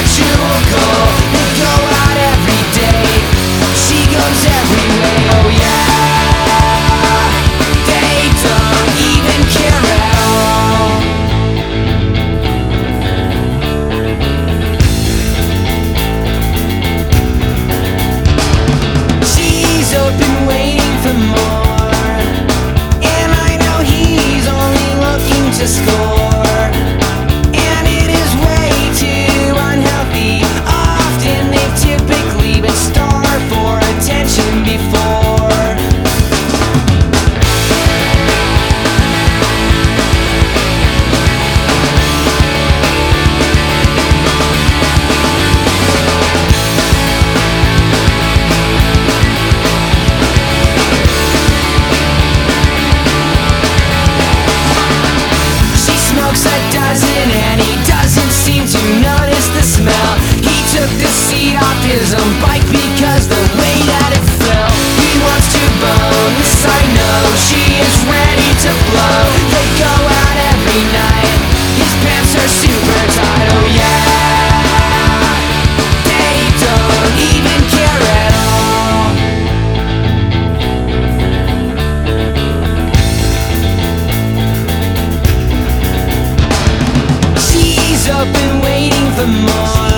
Let you go. been waiting for more.